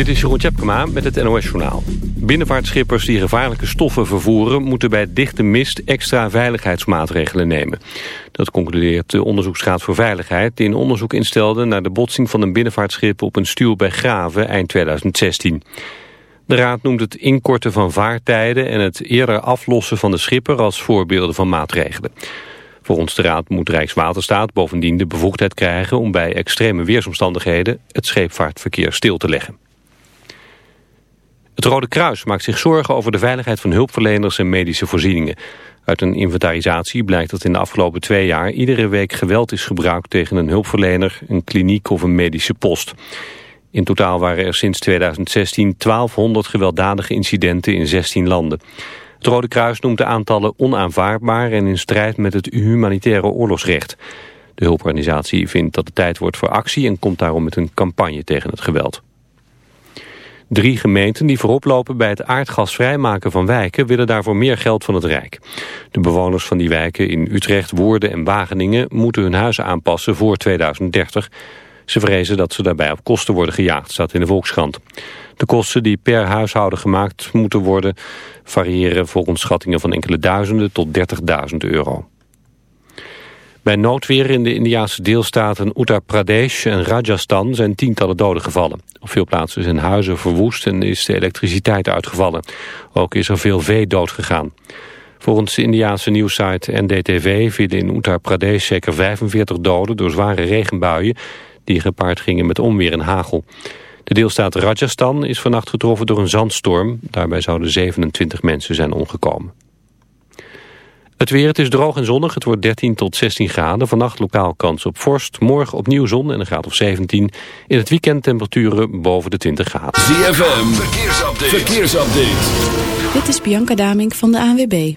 Dit is Jeroen Tjepkema met het NOS Journaal. Binnenvaartschippers die gevaarlijke stoffen vervoeren... moeten bij dichte mist extra veiligheidsmaatregelen nemen. Dat concludeert de Onderzoeksraad voor Veiligheid... die een onderzoek instelde naar de botsing van een binnenvaartschip... op een stuw bij Graven eind 2016. De raad noemt het inkorten van vaartijden... en het eerder aflossen van de schipper als voorbeelden van maatregelen. Volgens de Raad moet Rijkswaterstaat bovendien de bevoegdheid krijgen om bij extreme weersomstandigheden het scheepvaartverkeer stil te leggen. Het Rode Kruis maakt zich zorgen over de veiligheid van hulpverleners en medische voorzieningen. Uit een inventarisatie blijkt dat in de afgelopen twee jaar iedere week geweld is gebruikt tegen een hulpverlener, een kliniek of een medische post. In totaal waren er sinds 2016 1200 gewelddadige incidenten in 16 landen. Het Rode Kruis noemt de aantallen onaanvaardbaar en in strijd met het humanitaire oorlogsrecht. De hulporganisatie vindt dat het tijd wordt voor actie en komt daarom met een campagne tegen het geweld. Drie gemeenten die voorop lopen bij het aardgasvrijmaken van wijken willen daarvoor meer geld van het Rijk. De bewoners van die wijken in Utrecht, Woerden en Wageningen moeten hun huizen aanpassen voor 2030. Ze vrezen dat ze daarbij op kosten worden gejaagd, staat in de Volkskrant. De kosten die per huishouden gemaakt moeten worden variëren volgens schattingen van enkele duizenden tot 30.000 euro. Bij noodweer in de Indiaanse deelstaten Uttar Pradesh en Rajasthan zijn tientallen doden gevallen. Op veel plaatsen zijn huizen verwoest en is de elektriciteit uitgevallen. Ook is er veel vee doodgegaan. Volgens de Indiaanse nieuwssite NDTV vielen in Uttar Pradesh zeker 45 doden door zware regenbuien die gepaard gingen met onweer en hagel. De deelstaat Rajasthan is vannacht getroffen door een zandstorm. Daarbij zouden 27 mensen zijn omgekomen. Het weer, het is droog en zonnig. Het wordt 13 tot 16 graden. Vannacht lokaal kans op vorst. Morgen opnieuw zon en een graad of 17. In het weekend temperaturen boven de 20 graden. ZFM, verkeersupdate. verkeersupdate. Dit is Bianca Damink van de ANWB.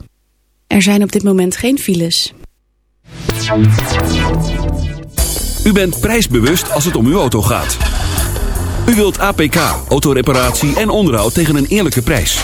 Er zijn op dit moment geen files. U bent prijsbewust als het om uw auto gaat. U wilt APK, autoreparatie en onderhoud tegen een eerlijke prijs.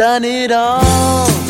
Done it all.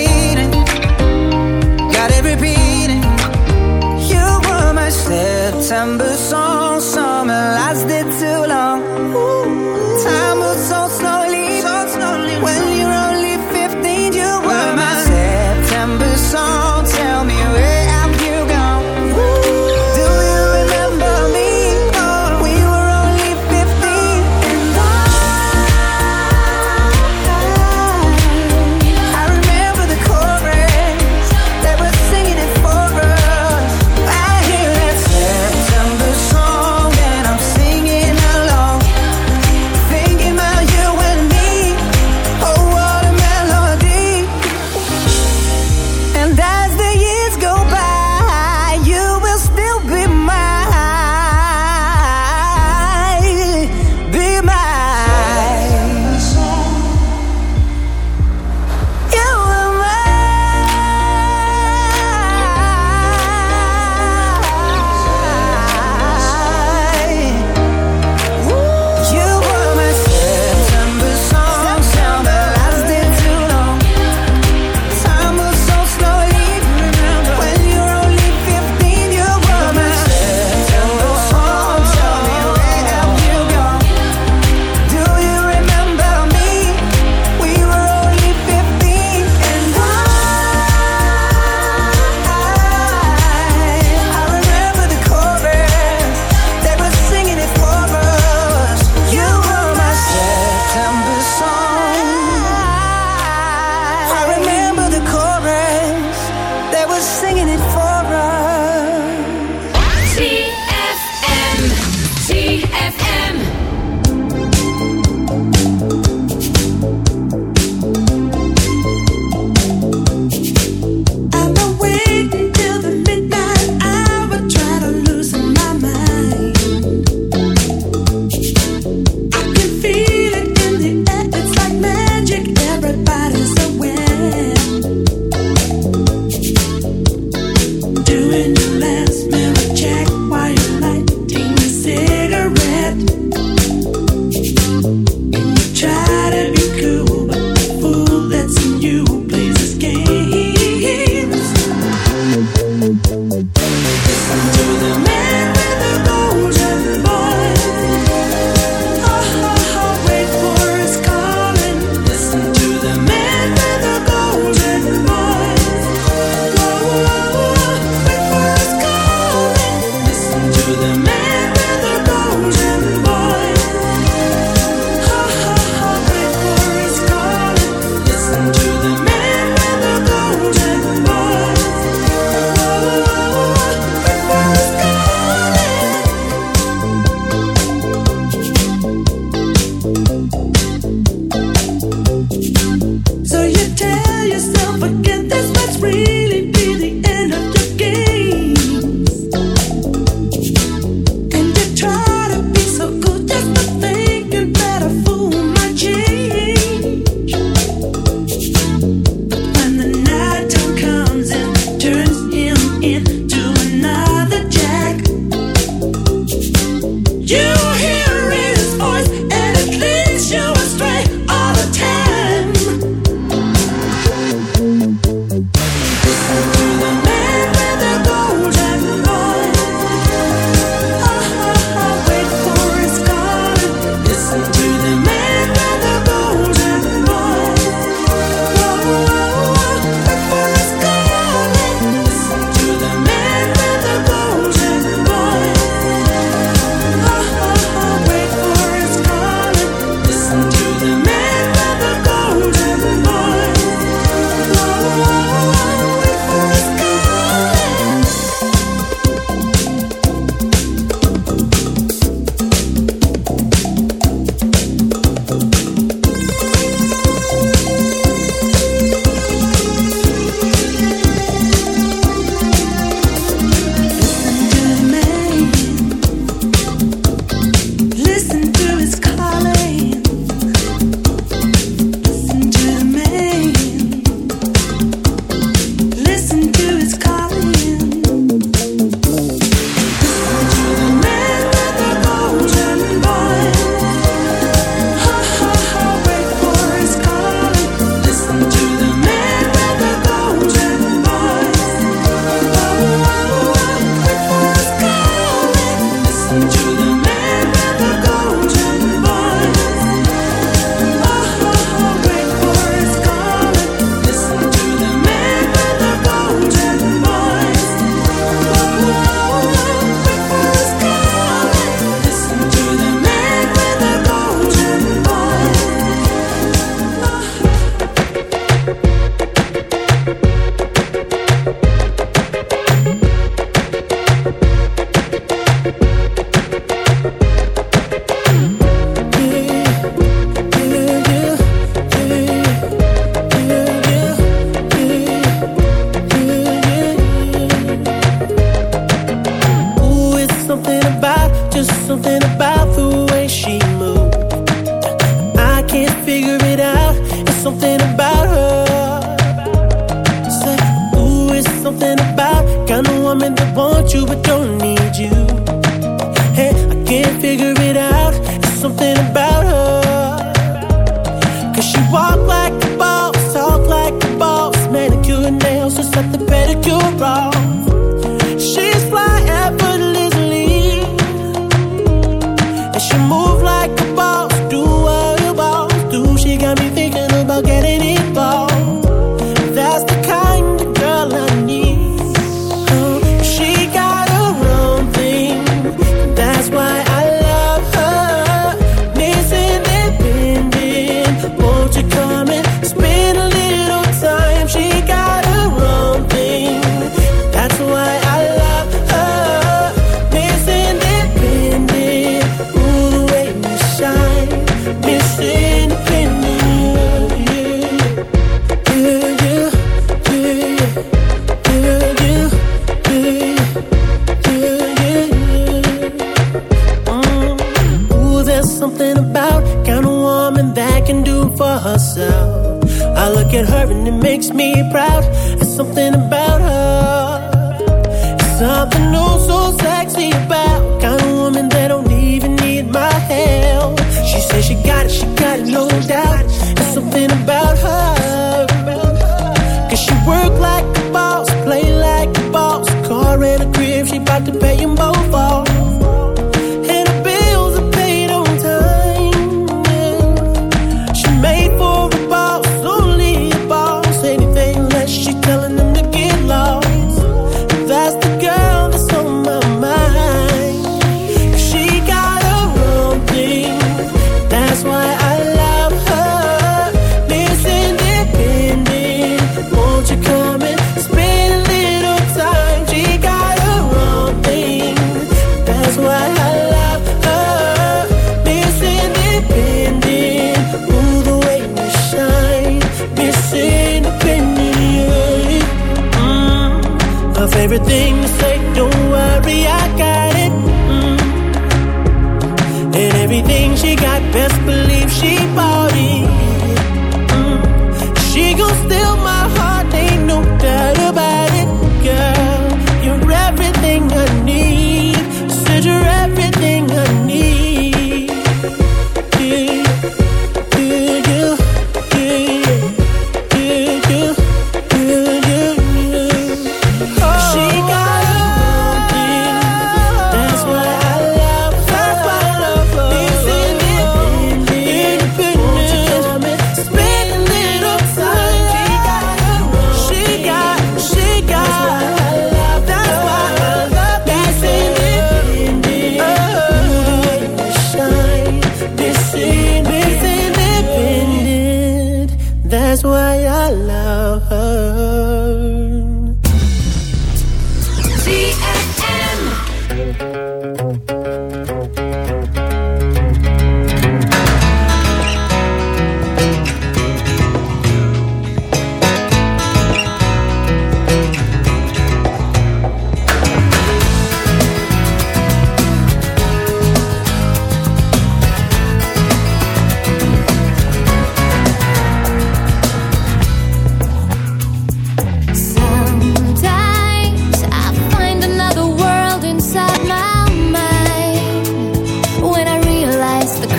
September song, summer lasted too long. Time moves so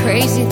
crazy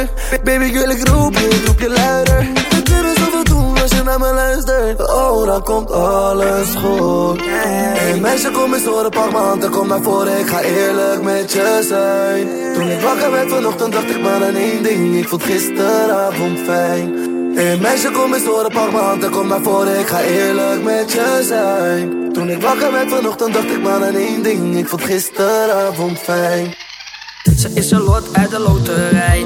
het. Baby, ik wil ik roep je, roep je luider. Kunnen zoveel doen als je naar me luistert. Oh, dan komt alles goed. Hey meisje, kom eens horen, pak m'n hand en kom naar voren. Ik ga eerlijk met je zijn. Toen ik wakker werd vanochtend, dacht ik maar aan één ding. Ik vond gisteravond fijn. Hey meisje, kom eens horen, pak m'n hand en kom naar voren. Ik ga eerlijk met je zijn. Toen ik wakker werd vanochtend, dacht ik maar aan één ding. Ik vond gisteravond fijn. Ze is een lot uit de loterij.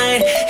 night.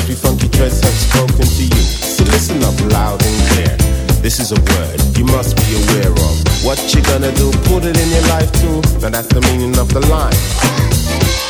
every funky dread have spoken to you. So listen up loud and clear. This is a word you must be aware of. What you gonna do? Put it in your life too. Now that's the meaning of the line.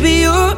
Baby, you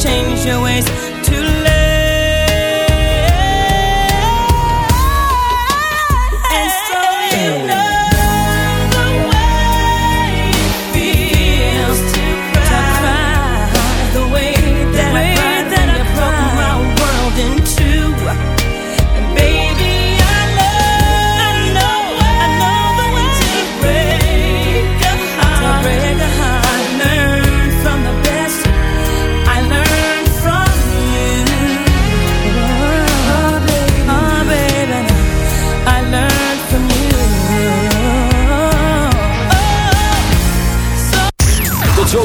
change your ways.